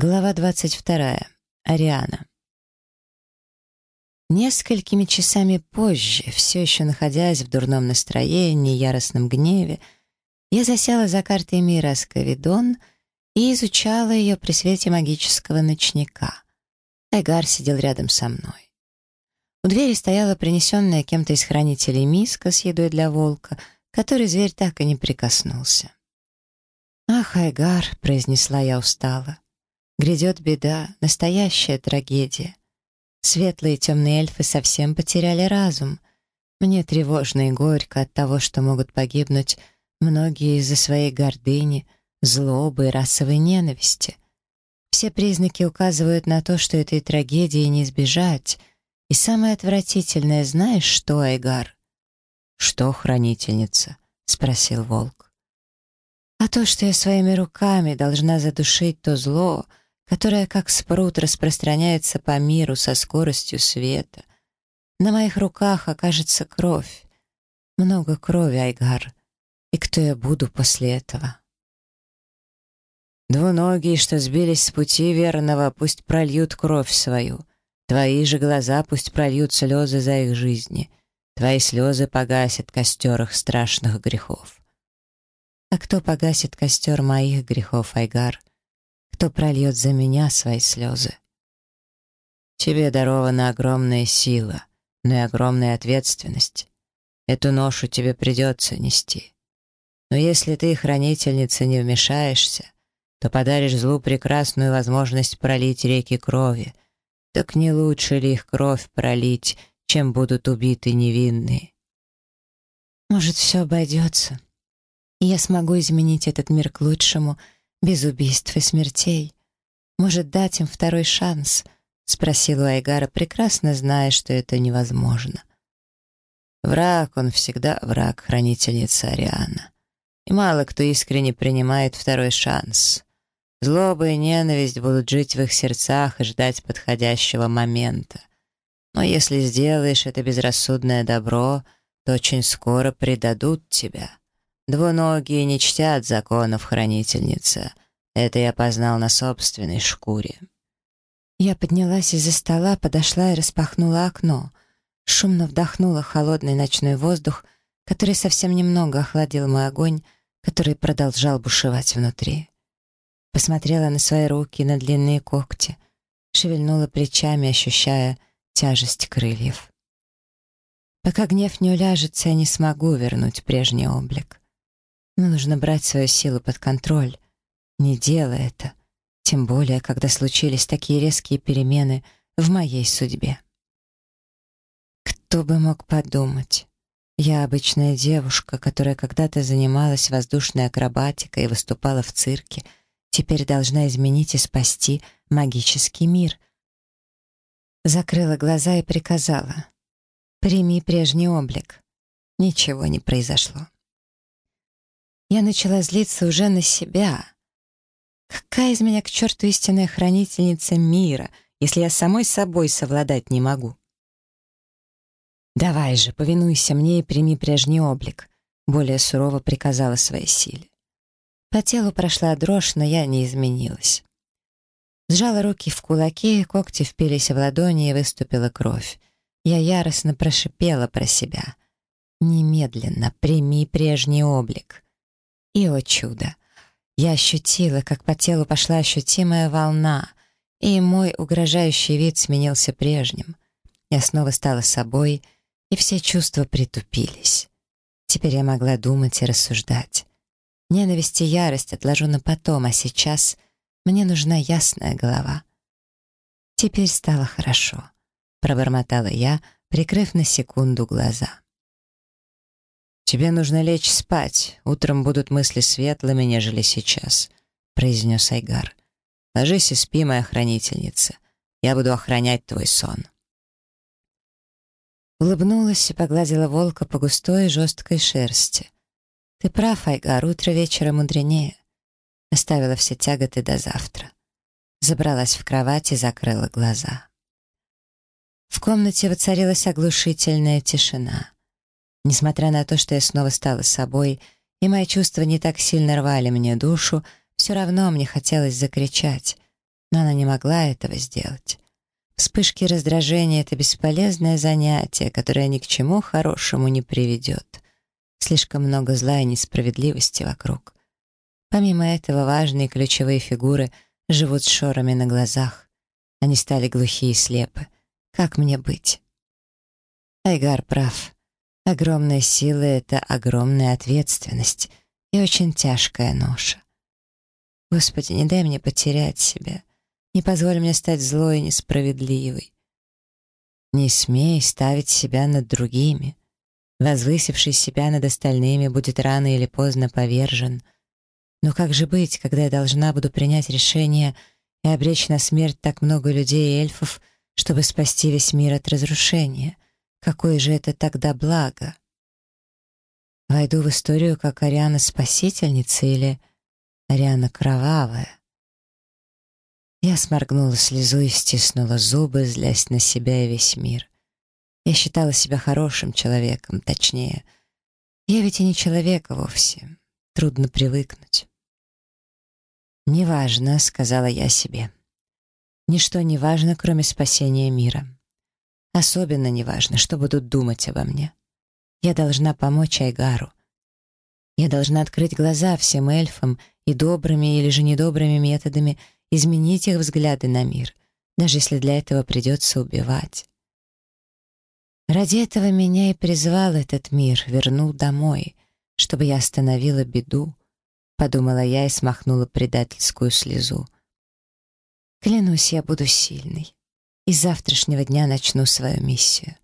Глава 22. Ариана. Несколькими часами позже, все еще находясь в дурном настроении яростном гневе, я засела за картой мира Сковидон и изучала ее при свете магического ночника. Айгар сидел рядом со мной. У двери стояла принесенная кем-то из хранителей миска с едой для волка, которой зверь так и не прикоснулся. «Ах, Айгар!» — произнесла я устало — Грядет беда, настоящая трагедия. Светлые темные эльфы совсем потеряли разум. Мне тревожно и горько от того, что могут погибнуть многие из-за своей гордыни, злобы и расовой ненависти. Все признаки указывают на то, что этой трагедии не избежать. И самое отвратительное, знаешь что, Айгар? «Что, хранительница?» — спросил волк. «А то, что я своими руками должна задушить то зло, которая, как спрут, распространяется по миру со скоростью света. На моих руках окажется кровь. Много крови, Айгар. И кто я буду после этого? Двуногие, что сбились с пути верного, пусть прольют кровь свою. Твои же глаза пусть прольют слезы за их жизни. Твои слезы погасят костер их страшных грехов. А кто погасит костер моих грехов, Айгар? кто прольет за меня свои слезы. Тебе дарована огромная сила, но и огромная ответственность. Эту ношу тебе придется нести. Но если ты, хранительница, не вмешаешься, то подаришь злу прекрасную возможность пролить реки крови. Так не лучше ли их кровь пролить, чем будут убиты невинные? Может, все обойдется, и я смогу изменить этот мир к лучшему — безубийств и смертей. Может дать им второй шанс?» — спросила Айгара, прекрасно зная, что это невозможно. «Враг, он всегда враг, хранительница Ариана. И мало кто искренне принимает второй шанс. Злоба и ненависть будут жить в их сердцах и ждать подходящего момента. Но если сделаешь это безрассудное добро, то очень скоро предадут тебя». Двуногий не чтят законов хранительницы. Это я познал на собственной шкуре. Я поднялась из-за стола, подошла и распахнула окно. Шумно вдохнула холодный ночной воздух, который совсем немного охладил мой огонь, который продолжал бушевать внутри. Посмотрела на свои руки, на длинные когти, шевельнула плечами, ощущая тяжесть крыльев. Пока гнев не уляжется, я не смогу вернуть прежний облик но нужно брать свою силу под контроль, не делая это, тем более, когда случились такие резкие перемены в моей судьбе. Кто бы мог подумать? Я обычная девушка, которая когда-то занималась воздушной акробатикой и выступала в цирке, теперь должна изменить и спасти магический мир. Закрыла глаза и приказала. «Прими прежний облик». Ничего не произошло. Я начала злиться уже на себя. Какая из меня к черту истинная хранительница мира, если я самой собой совладать не могу? «Давай же, повинуйся мне и прими прежний облик», — более сурово приказала своей силе. По телу прошла дрожь, но я не изменилась. Сжала руки в кулаки, когти впились в ладони и выступила кровь. Я яростно прошипела про себя. «Немедленно прими прежний облик». И его чудо. Я ощутила, как по телу пошла ощутимая волна, и мой угрожающий вид сменился прежним. Я снова стала собой, и все чувства притупились. Теперь я могла думать и рассуждать. Ненависть и ярость отложу на потом, а сейчас мне нужна ясная голова. Теперь стало хорошо, пробормотала я, прикрыв на секунду глаза. «Тебе нужно лечь спать. Утром будут мысли светлыми, нежели сейчас», — произнес Айгар. «Ложись и спи, моя хранительница. Я буду охранять твой сон». Улыбнулась и погладила волка по густой и жесткой шерсти. «Ты прав, Айгар, утро вечера мудренее». Оставила все тяготы до завтра. Забралась в кровать и закрыла глаза. В комнате воцарилась оглушительная тишина. Несмотря на то, что я снова стала собой, и мои чувства не так сильно рвали мне душу, все равно мне хотелось закричать, но она не могла этого сделать. Вспышки раздражения — это бесполезное занятие, которое ни к чему хорошему не приведет. Слишком много зла и несправедливости вокруг. Помимо этого, важные ключевые фигуры живут с шорами на глазах. Они стали глухие и слепы. Как мне быть? Айгар прав. Огромная сила — это огромная ответственность и очень тяжкая ноша. Господи, не дай мне потерять себя. Не позволь мне стать злой и несправедливой. Не смей ставить себя над другими. Возвысивший себя над остальными будет рано или поздно повержен. Но как же быть, когда я должна буду принять решение и обречь на смерть так много людей и эльфов, чтобы спасти весь мир от разрушения — какое же это тогда благо. Войду в историю как Ариана-спасительница или Ариана Кровавая. Я сморгнула слезу и стиснула зубы, злясь на себя и весь мир. Я считала себя хорошим человеком, точнее. Я ведь и не человек вовсе. Трудно привыкнуть. «Неважно», — сказала я себе. «Ничто не важно, кроме спасения мира». Особенно неважно, что будут думать обо мне. Я должна помочь Айгару. Я должна открыть глаза всем эльфам и добрыми или же недобрыми методами изменить их взгляды на мир, даже если для этого придется убивать. Ради этого меня и призвал этот мир, вернул домой, чтобы я остановила беду, подумала я и смахнула предательскую слезу. Клянусь, я буду сильной и завтрашнего дня начну свою миссию.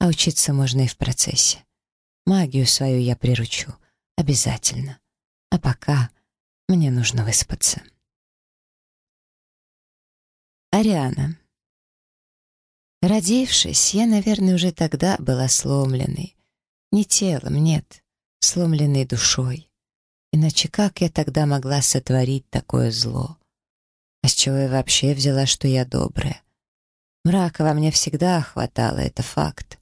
А учиться можно и в процессе. Магию свою я приручу. Обязательно. А пока мне нужно выспаться. Ариана. Родившись, я, наверное, уже тогда была сломленной. Не телом, нет, сломленной душой. Иначе как я тогда могла сотворить такое зло? А с чего я вообще взяла, что я добрая? Мрака во мне всегда хватало, это факт.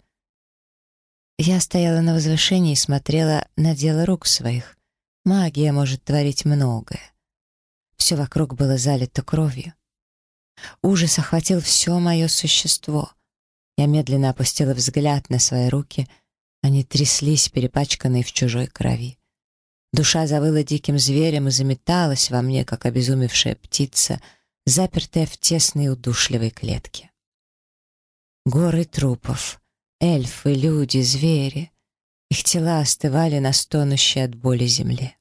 Я стояла на возвышении и смотрела на дело рук своих. Магия может творить многое. Все вокруг было залито кровью. Ужас охватил все мое существо. Я медленно опустила взгляд на свои руки. Они тряслись, перепачканные в чужой крови. Душа завыла диким зверем и заметалась во мне, как обезумевшая птица, запертая в тесной удушливой клетке горы трупов, эльфы, люди, звери. Их тела остывали на стонущей от боли земле.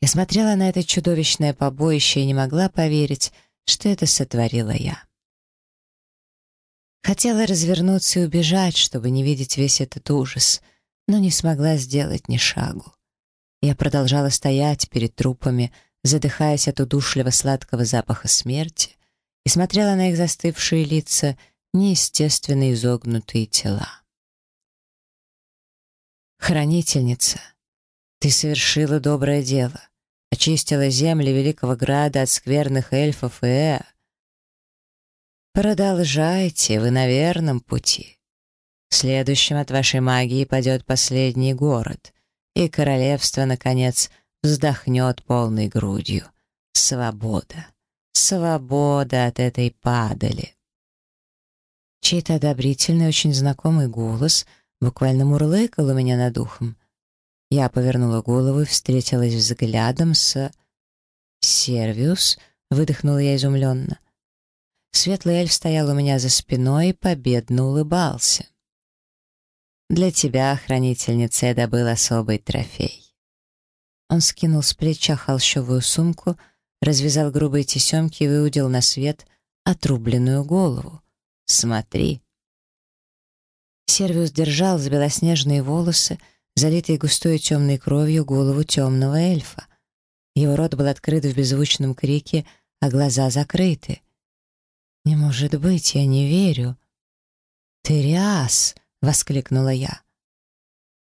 Я смотрела на это чудовищное побоище и не могла поверить, что это сотворила я. Хотела развернуться и убежать, чтобы не видеть весь этот ужас, но не смогла сделать ни шагу. Я продолжала стоять перед трупами, задыхаясь от удушливо сладкого запаха смерти, и смотрела на их застывшие лица — неестественно изогнутые тела. Хранительница, ты совершила доброе дело, очистила земли Великого Града от скверных эльфов и э. Продолжайте, вы на верном пути. Следующим от вашей магии падет последний город, и королевство, наконец, вздохнет полной грудью. Свобода. Свобода от этой падали чей-то одобрительный, очень знакомый голос буквально мурлыкал у меня над ухом. Я повернула голову и встретилась взглядом с... «Сервиус?» — выдохнула я изумленно. Светлый эльф стоял у меня за спиной и победно улыбался. «Для тебя, хранительница, я добыл особый трофей». Он скинул с плеча холщовую сумку, развязал грубые тесемки и выудил на свет отрубленную голову. Смотри. Сервиус держал за белоснежные волосы, залитые густой темной кровью, голову темного эльфа. Его рот был открыт в беззвучном крике, а глаза закрыты. «Не может быть, я не верю!» «Тыриас!» — Воскликнула я.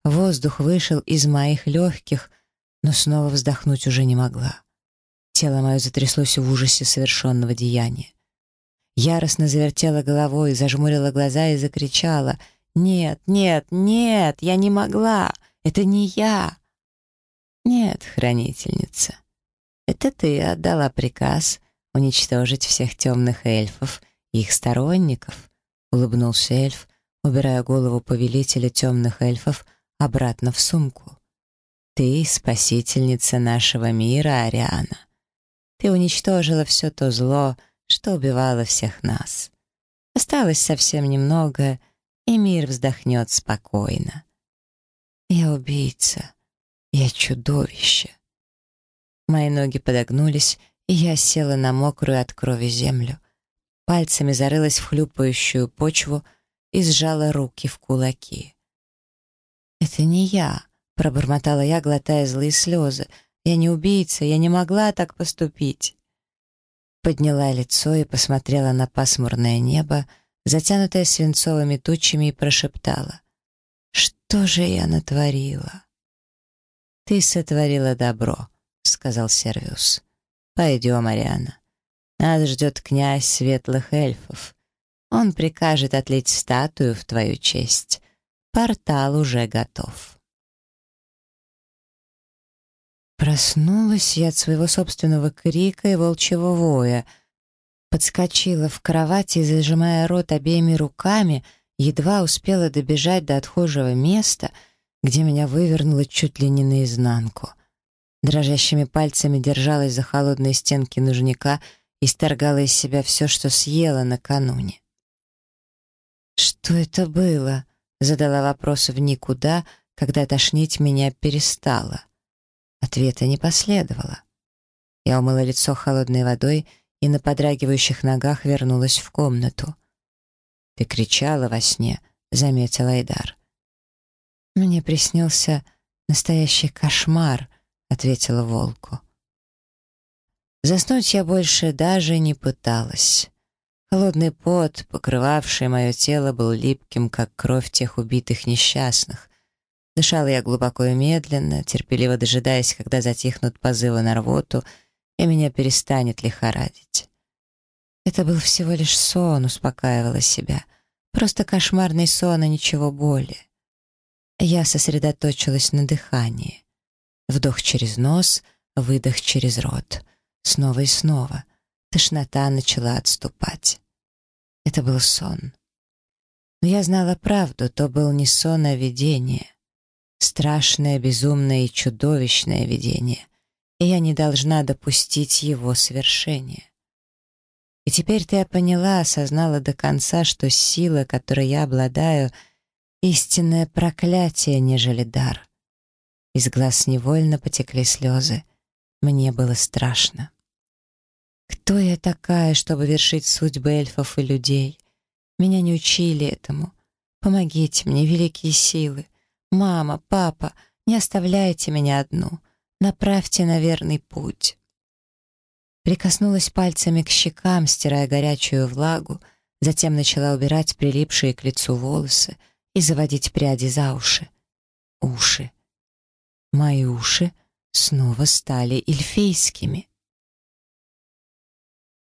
Воздух вышел из моих легких, но снова вздохнуть уже не могла. Тело мое затряслось в ужасе совершенного деяния. Яростно завертела головой, зажмурила глаза и закричала. «Нет, нет, нет, я не могла! Это не я!» «Нет, хранительница, это ты отдала приказ уничтожить всех темных эльфов и их сторонников», — улыбнулся эльф, убирая голову повелителя темных эльфов обратно в сумку. «Ты — спасительница нашего мира, Ариана. Ты уничтожила все то зло, — что убивало всех нас. Осталось совсем немного, и мир вздохнет спокойно. Я убийца. Я чудовище. Мои ноги подогнулись, и я села на мокрую от крови землю. Пальцами зарылась в хлюпающую почву и сжала руки в кулаки. «Это не я», — пробормотала я, глотая злые слезы. «Я не убийца, я не могла так поступить» подняла лицо и посмотрела на пасмурное небо, затянутое свинцовыми тучами, и прошептала. «Что же я натворила?» «Ты сотворила добро», — сказал Сервиус. «Пойдем, Ариана. Нас ждет князь светлых эльфов. Он прикажет отлить статую в твою честь. Портал уже готов». Проснулась я от своего собственного крика и волчьего воя. Подскочила в кровати, зажимая рот обеими руками, едва успела добежать до отхожего места, где меня вывернуло чуть ли не наизнанку. Дрожащими пальцами держалась за холодные стенки нужника и сторгала из себя все, что съела накануне. «Что это было?» — задала вопрос в никуда, когда тошнить меня перестала. Ответа не последовало. Я умыла лицо холодной водой и на подрагивающих ногах вернулась в комнату. «Ты кричала во сне», — заметил Айдар. «Мне приснился настоящий кошмар», — ответила волку. Заснуть я больше даже не пыталась. Холодный пот, покрывавший мое тело, был липким, как кровь тех убитых несчастных. Дышала я глубоко и медленно, терпеливо дожидаясь, когда затихнут позывы на рвоту, и меня перестанет лихорадить. Это был всего лишь сон, успокаивала себя. Просто кошмарный сон, а ничего более. Я сосредоточилась на дыхании. Вдох через нос, выдох через рот. Снова и снова. Тошнота начала отступать. Это был сон. Но я знала правду, то был не сон, а видение — страшное, безумное и чудовищное видение, и я не должна допустить его свершения. И теперь-то я поняла, осознала до конца, что сила, которой я обладаю, истинное проклятие, нежели дар. Из глаз невольно потекли слезы. Мне было страшно. Кто я такая, чтобы вершить судьбы эльфов и людей? Меня не учили этому. Помогите мне, великие силы. «Мама, папа, не оставляйте меня одну. Направьте на верный путь». Прикоснулась пальцами к щекам, стирая горячую влагу, затем начала убирать прилипшие к лицу волосы и заводить пряди за уши. Уши. Мои уши снова стали эльфейскими.